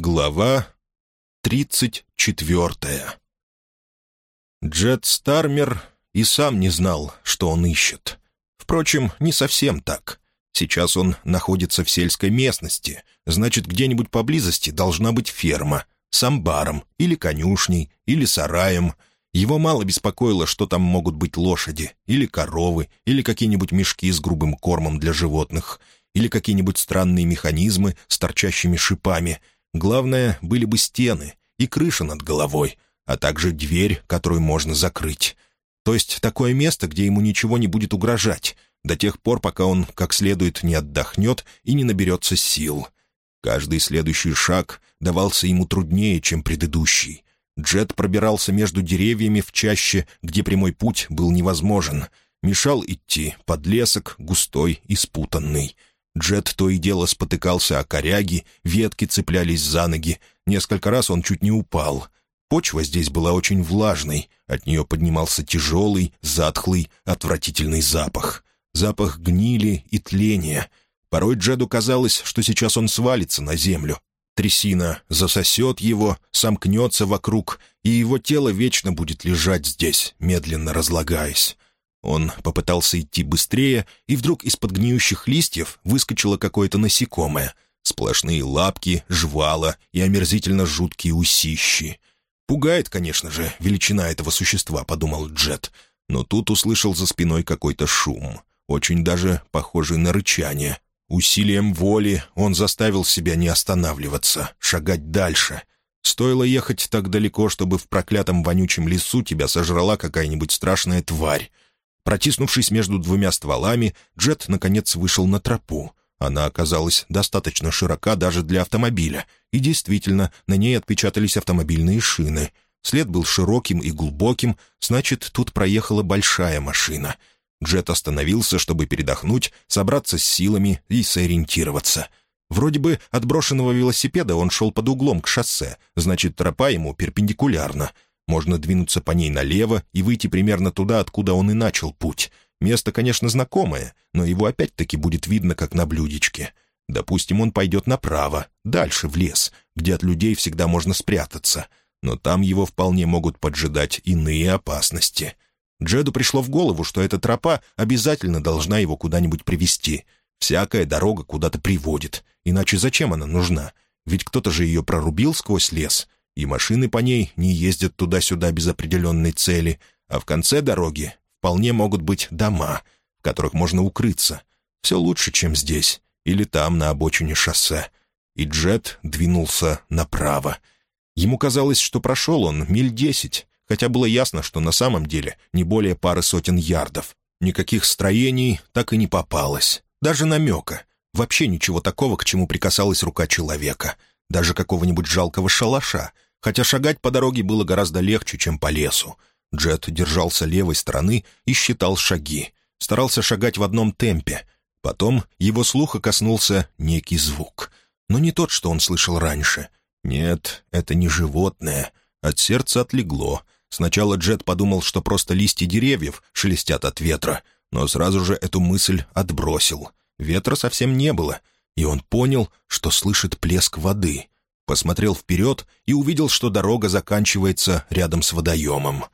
Глава тридцать четвертая Джет Стармер и сам не знал, что он ищет. Впрочем, не совсем так. Сейчас он находится в сельской местности, значит, где-нибудь поблизости должна быть ферма с амбаром или конюшней или сараем. Его мало беспокоило, что там могут быть лошади или коровы или какие-нибудь мешки с грубым кормом для животных или какие-нибудь странные механизмы с торчащими шипами — Главное, были бы стены и крыша над головой, а также дверь, которую можно закрыть. То есть такое место, где ему ничего не будет угрожать, до тех пор, пока он как следует не отдохнет и не наберется сил. Каждый следующий шаг давался ему труднее, чем предыдущий. Джет пробирался между деревьями в чаще, где прямой путь был невозможен. Мешал идти подлесок, густой и спутанный — Джет то и дело спотыкался о коряги, ветки цеплялись за ноги. Несколько раз он чуть не упал. Почва здесь была очень влажной, от нее поднимался тяжелый, затхлый, отвратительный запах. Запах гнили и тления. Порой Джеду казалось, что сейчас он свалится на землю. Трясина засосет его, сомкнется вокруг, и его тело вечно будет лежать здесь, медленно разлагаясь. Он попытался идти быстрее, и вдруг из-под гниющих листьев выскочило какое-то насекомое. Сплошные лапки, жвала и омерзительно жуткие усищи. «Пугает, конечно же, величина этого существа», — подумал Джет. Но тут услышал за спиной какой-то шум, очень даже похожий на рычание. Усилием воли он заставил себя не останавливаться, шагать дальше. Стоило ехать так далеко, чтобы в проклятом вонючем лесу тебя сожрала какая-нибудь страшная тварь. Протиснувшись между двумя стволами, Джет, наконец, вышел на тропу. Она оказалась достаточно широка даже для автомобиля, и действительно, на ней отпечатались автомобильные шины. След был широким и глубоким, значит, тут проехала большая машина. Джет остановился, чтобы передохнуть, собраться с силами и сориентироваться. Вроде бы от брошенного велосипеда он шел под углом к шоссе, значит, тропа ему перпендикулярна — можно двинуться по ней налево и выйти примерно туда, откуда он и начал путь. Место, конечно, знакомое, но его опять-таки будет видно, как на блюдечке. Допустим, он пойдет направо, дальше, в лес, где от людей всегда можно спрятаться. Но там его вполне могут поджидать иные опасности. Джеду пришло в голову, что эта тропа обязательно должна его куда-нибудь привести. Всякая дорога куда-то приводит. Иначе зачем она нужна? Ведь кто-то же ее прорубил сквозь лес — и машины по ней не ездят туда-сюда без определенной цели, а в конце дороги вполне могут быть дома, в которых можно укрыться. Все лучше, чем здесь, или там, на обочине шоссе. И Джет двинулся направо. Ему казалось, что прошел он миль десять, хотя было ясно, что на самом деле не более пары сотен ярдов. Никаких строений так и не попалось. Даже намека. Вообще ничего такого, к чему прикасалась рука человека. Даже какого-нибудь жалкого шалаша — хотя шагать по дороге было гораздо легче, чем по лесу. Джет держался левой стороны и считал шаги. Старался шагать в одном темпе. Потом его слуха коснулся некий звук. Но не тот, что он слышал раньше. Нет, это не животное. От сердца отлегло. Сначала Джет подумал, что просто листья деревьев шелестят от ветра, но сразу же эту мысль отбросил. Ветра совсем не было, и он понял, что слышит плеск воды — посмотрел вперед и увидел, что дорога заканчивается рядом с водоемом.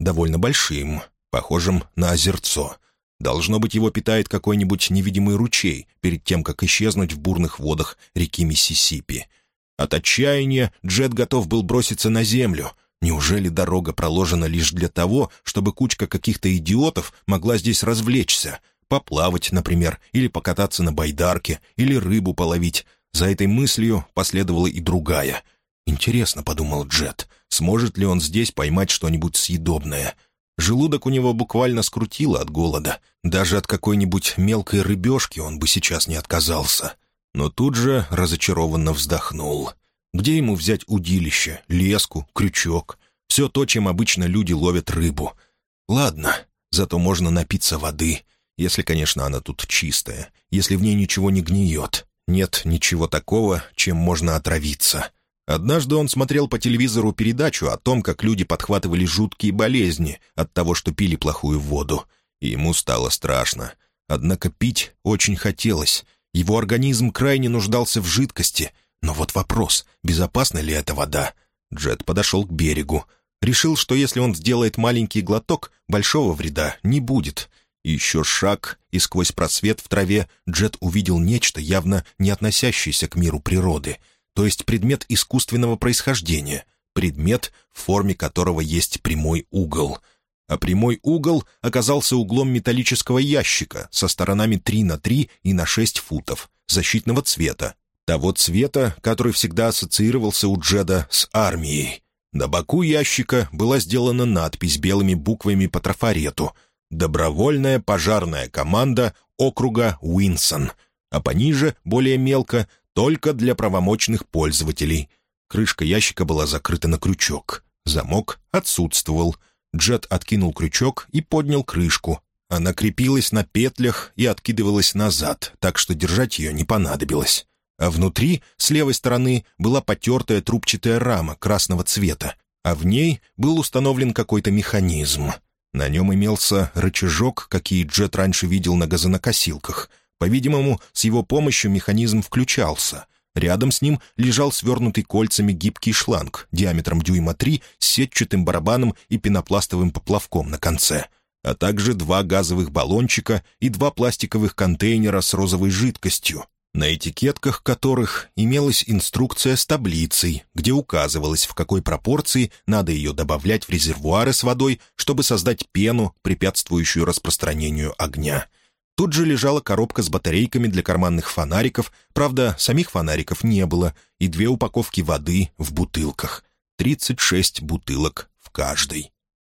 Довольно большим, похожим на озерцо. Должно быть, его питает какой-нибудь невидимый ручей перед тем, как исчезнуть в бурных водах реки Миссисипи. От отчаяния Джет готов был броситься на землю. Неужели дорога проложена лишь для того, чтобы кучка каких-то идиотов могла здесь развлечься? Поплавать, например, или покататься на байдарке, или рыбу половить, за этой мыслью последовала и другая. «Интересно», — подумал Джет, — «сможет ли он здесь поймать что-нибудь съедобное?» Желудок у него буквально скрутило от голода. Даже от какой-нибудь мелкой рыбешки он бы сейчас не отказался. Но тут же разочарованно вздохнул. Где ему взять удилище, леску, крючок? Все то, чем обычно люди ловят рыбу. Ладно, зато можно напиться воды, если, конечно, она тут чистая, если в ней ничего не гниет. Нет ничего такого, чем можно отравиться. Однажды он смотрел по телевизору передачу о том, как люди подхватывали жуткие болезни от того, что пили плохую воду. И ему стало страшно. Однако пить очень хотелось. Его организм крайне нуждался в жидкости, Но вот вопрос, безопасна ли эта вода? Джет подошел к берегу. Решил, что если он сделает маленький глоток, большого вреда не будет. Еще шаг, и сквозь просвет в траве Джет увидел нечто, явно не относящееся к миру природы, то есть предмет искусственного происхождения, предмет, в форме которого есть прямой угол. А прямой угол оказался углом металлического ящика со сторонами 3 на 3 и на 6 футов, защитного цвета, того цвета, который всегда ассоциировался у Джеда с армией. На боку ящика была сделана надпись белыми буквами по трафарету «Добровольная пожарная команда округа Уинсон», а пониже, более мелко, «Только для правомочных пользователей». Крышка ящика была закрыта на крючок. Замок отсутствовал. Джет откинул крючок и поднял крышку. Она крепилась на петлях и откидывалась назад, так что держать ее не понадобилось а внутри, с левой стороны, была потертая трубчатая рама красного цвета, а в ней был установлен какой-то механизм. На нем имелся рычажок, какие Джет раньше видел на газонокосилках. По-видимому, с его помощью механизм включался. Рядом с ним лежал свернутый кольцами гибкий шланг диаметром дюйма 3 с сетчатым барабаном и пенопластовым поплавком на конце — а также два газовых баллончика и два пластиковых контейнера с розовой жидкостью, на этикетках которых имелась инструкция с таблицей, где указывалось, в какой пропорции надо ее добавлять в резервуары с водой, чтобы создать пену, препятствующую распространению огня. Тут же лежала коробка с батарейками для карманных фонариков, правда, самих фонариков не было, и две упаковки воды в бутылках. 36 бутылок в каждой.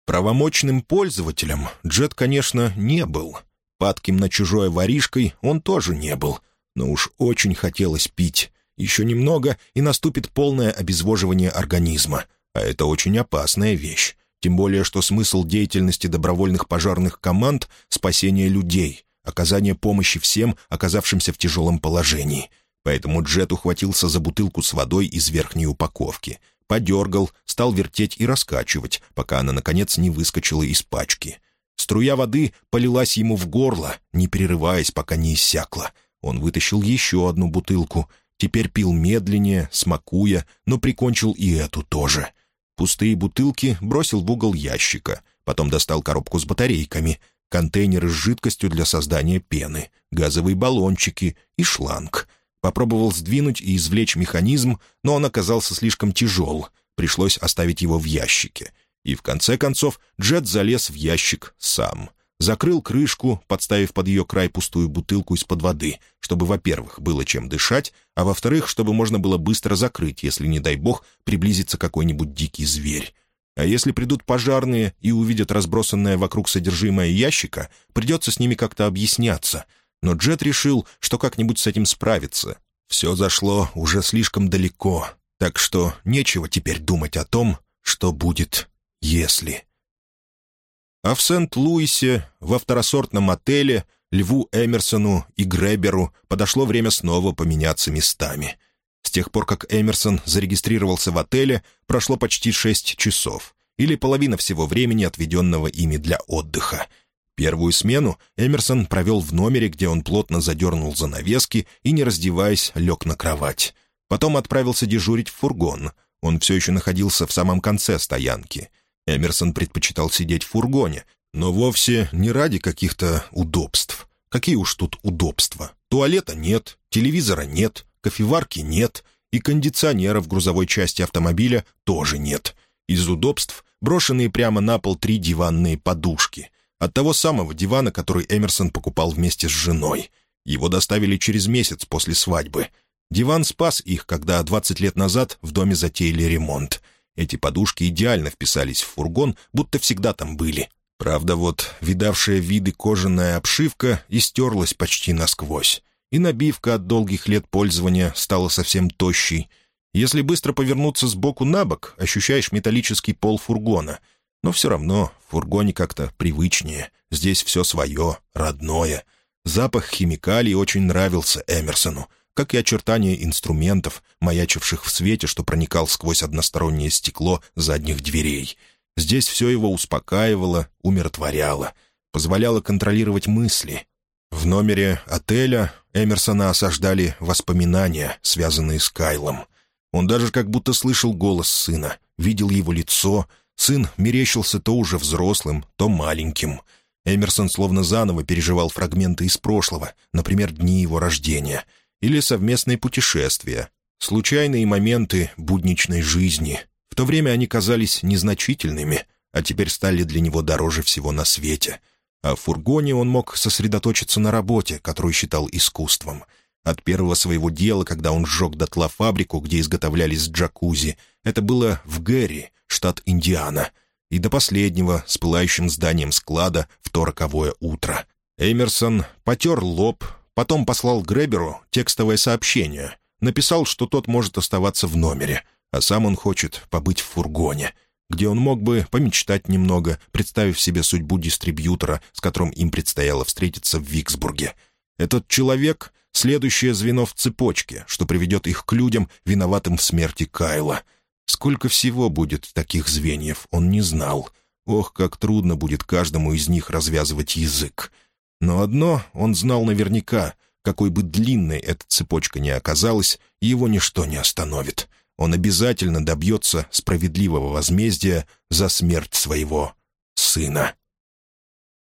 Правомочным пользователем Джет, конечно, не был. Падким на чужое воришкой он тоже не был — но уж очень хотелось пить. Еще немного, и наступит полное обезвоживание организма. А это очень опасная вещь. Тем более, что смысл деятельности добровольных пожарных команд — спасение людей, оказание помощи всем, оказавшимся в тяжелом положении. Поэтому Джет ухватился за бутылку с водой из верхней упаковки. Подергал, стал вертеть и раскачивать, пока она, наконец, не выскочила из пачки. Струя воды полилась ему в горло, не прерываясь, пока не иссякла. Он вытащил еще одну бутылку. Теперь пил медленнее, смакуя, но прикончил и эту тоже. Пустые бутылки бросил в угол ящика. Потом достал коробку с батарейками, контейнеры с жидкостью для создания пены, газовые баллончики и шланг. Попробовал сдвинуть и извлечь механизм, но он оказался слишком тяжел. Пришлось оставить его в ящике. И в конце концов Джет залез в ящик сам — закрыл крышку, подставив под ее край пустую бутылку из-под воды, чтобы, во-первых, было чем дышать, а во-вторых, чтобы можно было быстро закрыть, если, не дай бог, приблизится какой-нибудь дикий зверь. А если придут пожарные и увидят разбросанное вокруг содержимое ящика, придется с ними как-то объясняться. Но Джет решил, что как-нибудь с этим справится. Все зашло уже слишком далеко, так что нечего теперь думать о том, что будет, если... А в Сент-Луисе, во второсортном отеле, Льву Эмерсону и Греберу подошло время снова поменяться местами. С тех пор, как Эмерсон зарегистрировался в отеле, прошло почти шесть часов, или половина всего времени, отведенного ими для отдыха. Первую смену Эмерсон провел в номере, где он плотно задернул занавески и, не раздеваясь, лег на кровать. Потом отправился дежурить в фургон. Он все еще находился в самом конце стоянки — Эмерсон предпочитал сидеть в фургоне, но вовсе не ради каких-то удобств. Какие уж тут удобства? Туалета нет, телевизора нет, кофеварки нет, и кондиционера в грузовой части автомобиля тоже нет. Из удобств брошенные прямо на пол три диванные подушки. От того самого дивана, который Эмерсон покупал вместе с женой. Его доставили через месяц после свадьбы. Диван спас их, когда 20 лет назад в доме затеяли ремонт — эти подушки идеально вписались в фургон, будто всегда там были. Правда, вот видавшая виды кожаная обшивка истерлась почти насквозь, и набивка от долгих лет пользования стала совсем тощей. Если быстро повернуться с боку на бок, ощущаешь металлический пол фургона. Но все равно в фургоне как-то привычнее. Здесь все свое, родное. Запах химикалий очень нравился Эмерсону — как и очертания инструментов, маячивших в свете, что проникал сквозь одностороннее стекло задних дверей. Здесь все его успокаивало, умиротворяло, позволяло контролировать мысли. В номере отеля Эмерсона осаждали воспоминания, связанные с Кайлом. Он даже как будто слышал голос сына, видел его лицо. Сын мерещился то уже взрослым, то маленьким. Эмерсон словно заново переживал фрагменты из прошлого, например, дни его рождения, или совместные путешествия, случайные моменты будничной жизни. В то время они казались незначительными, а теперь стали для него дороже всего на свете — а в фургоне он мог сосредоточиться на работе, которую считал искусством. От первого своего дела, когда он сжег дотла фабрику, где изготовлялись джакузи, это было в Гэри, штат Индиана, и до последнего с пылающим зданием склада в то роковое утро. Эмерсон потер лоб, потом послал Греберу текстовое сообщение. Написал, что тот может оставаться в номере, а сам он хочет побыть в фургоне — где он мог бы помечтать немного, представив себе судьбу дистрибьютора, с которым им предстояло встретиться в Виксбурге. Этот человек — следующее звено в цепочке, что приведет их к людям, виноватым в смерти Кайла. Сколько всего будет таких звеньев, он не знал. Ох, как трудно будет каждому из них развязывать язык. Но одно он знал наверняка — какой бы длинной эта цепочка ни оказалась, его ничто не остановит — он обязательно добьется справедливого возмездия за смерть своего сына.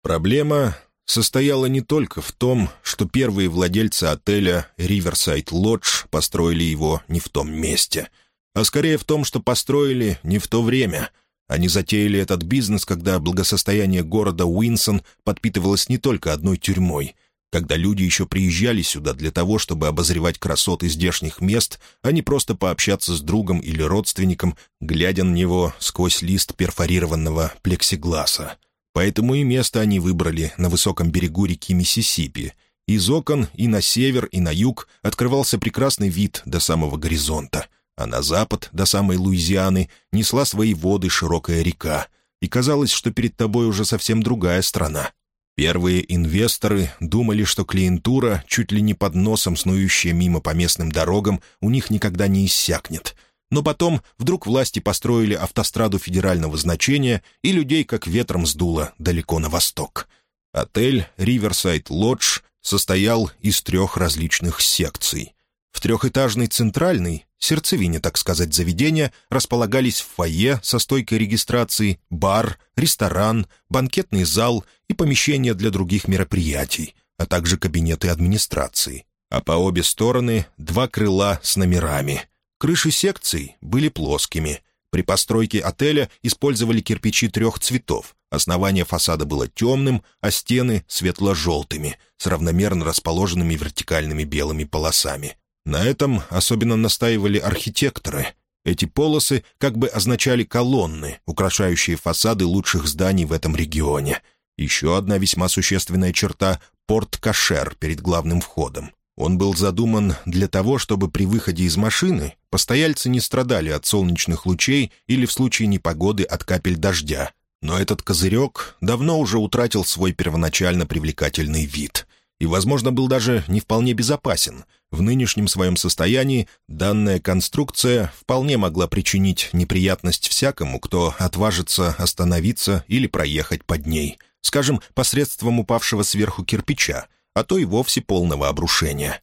Проблема состояла не только в том, что первые владельцы отеля «Риверсайд Лодж» построили его не в том месте, а скорее в том, что построили не в то время. Они затеяли этот бизнес, когда благосостояние города Уинсон подпитывалось не только одной тюрьмой — когда люди еще приезжали сюда для того, чтобы обозревать красоты здешних мест, а не просто пообщаться с другом или родственником, глядя на него сквозь лист перфорированного плексигласа. Поэтому и место они выбрали на высоком берегу реки Миссисипи. Из окон и на север, и на юг открывался прекрасный вид до самого горизонта, а на запад, до самой Луизианы, несла свои воды широкая река, и казалось, что перед тобой уже совсем другая страна, Первые инвесторы думали, что клиентура, чуть ли не под носом снующая мимо по местным дорогам, у них никогда не иссякнет. Но потом вдруг власти построили автостраду федерального значения, и людей как ветром сдуло далеко на восток. Отель «Риверсайд Лодж» состоял из трех различных секций. В трехэтажной центральной, сердцевине, так сказать, заведения, располагались фойе со стойкой регистрации, бар, ресторан, банкетный зал и помещения для других мероприятий, а также кабинеты администрации. А по обе стороны два крыла с номерами. Крыши секций были плоскими. При постройке отеля использовали кирпичи трех цветов. Основание фасада было темным, а стены — светло-желтыми, с равномерно расположенными вертикальными белыми полосами. На этом особенно настаивали архитекторы. Эти полосы как бы означали колонны, украшающие фасады лучших зданий в этом регионе. Еще одна весьма существенная черта — порт-кошер перед главным входом. Он был задуман для того, чтобы при выходе из машины постояльцы не страдали от солнечных лучей или в случае непогоды от капель дождя. Но этот козырек давно уже утратил свой первоначально привлекательный вид и, возможно, был даже не вполне безопасен. В нынешнем своем состоянии данная конструкция вполне могла причинить неприятность всякому, кто отважится остановиться или проехать под ней, скажем, посредством упавшего сверху кирпича, а то и вовсе полного обрушения.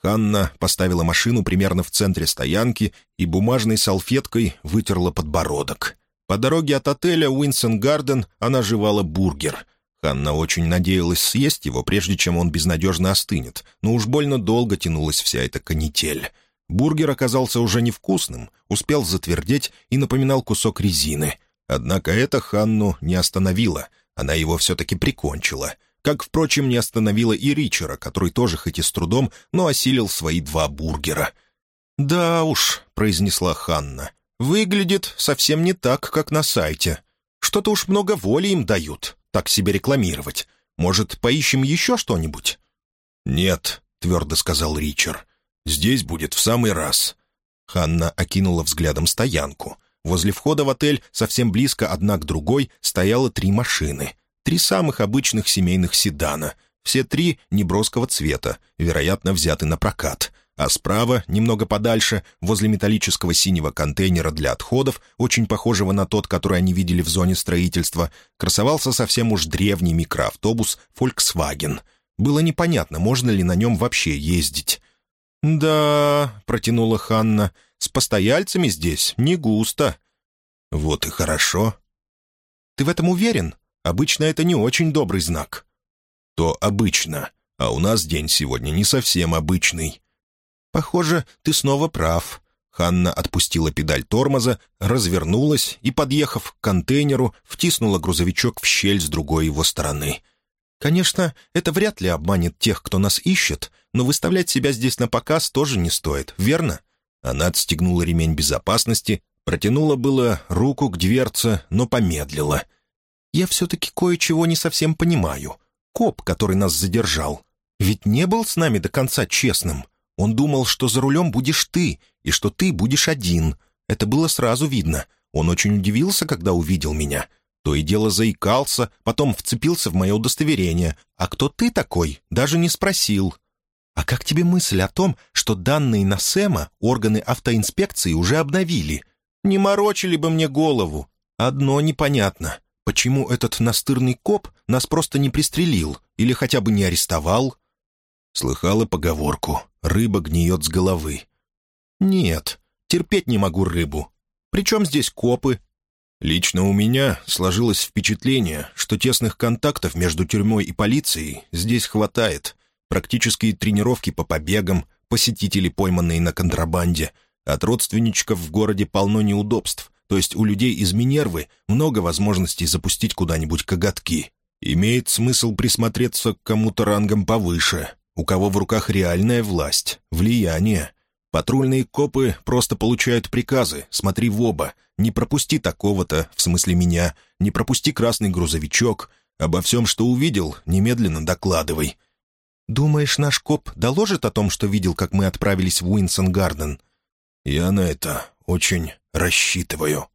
Ханна поставила машину примерно в центре стоянки и бумажной салфеткой вытерла подбородок. По дороге от отеля Уинсон Гарден она жевала бургер — Ханна очень надеялась съесть его, прежде чем он безнадежно остынет, но уж больно долго тянулась вся эта канитель. Бургер оказался уже невкусным, успел затвердеть и напоминал кусок резины. Однако это Ханну не остановило, она его все-таки прикончила. Как, впрочем, не остановила и Ричера, который тоже хоть и с трудом, но осилил свои два бургера. «Да уж», — произнесла Ханна, — «выглядит совсем не так, как на сайте. Что-то уж много воли им дают» так себе рекламировать. Может, поищем еще что-нибудь?» «Нет», — твердо сказал Ричард. «Здесь будет в самый раз». Ханна окинула взглядом стоянку. Возле входа в отель, совсем близко одна к другой, стояло три машины. Три самых обычных семейных седана. Все три неброского цвета, вероятно, взяты на прокат — а справа, немного подальше, возле металлического синего контейнера для отходов, очень похожего на тот, который они видели в зоне строительства, красовался совсем уж древний микроавтобус Volkswagen. Было непонятно, можно ли на нем вообще ездить. «Да», — протянула Ханна, — «с постояльцами здесь не густо». «Вот и хорошо». «Ты в этом уверен? Обычно это не очень добрый знак». «То обычно, а у нас день сегодня не совсем обычный». «Похоже, ты снова прав». Ханна отпустила педаль тормоза, развернулась и, подъехав к контейнеру, втиснула грузовичок в щель с другой его стороны. «Конечно, это вряд ли обманет тех, кто нас ищет, но выставлять себя здесь на показ тоже не стоит, верно?» Она отстегнула ремень безопасности, протянула было руку к дверце, но помедлила. «Я все-таки кое-чего не совсем понимаю. Коп, который нас задержал, ведь не был с нами до конца честным. Он думал, что за рулем будешь ты, и что ты будешь один. Это было сразу видно. Он очень удивился, когда увидел меня. То и дело заикался, потом вцепился в мое удостоверение. А кто ты такой, даже не спросил. А как тебе мысль о том, что данные на Сэма органы автоинспекции уже обновили? Не морочили бы мне голову. Одно непонятно. Почему этот настырный коп нас просто не пристрелил или хотя бы не арестовал? Слыхала поговорку «рыба гниет с головы». «Нет, терпеть не могу рыбу. Причем здесь копы?» Лично у меня сложилось впечатление, что тесных контактов между тюрьмой и полицией здесь хватает. Практические тренировки по побегам, посетители, пойманные на контрабанде. От родственничков в городе полно неудобств, то есть у людей из Минервы много возможностей запустить куда-нибудь коготки. Имеет смысл присмотреться к кому-то рангом повыше, у кого в руках реальная власть, влияние. Патрульные копы просто получают приказы, смотри в оба, не пропусти такого-то, в смысле меня, не пропусти красный грузовичок, обо всем, что увидел, немедленно докладывай. «Думаешь, наш коп доложит о том, что видел, как мы отправились в Уинсон-Гарден?» «Я на это очень рассчитываю».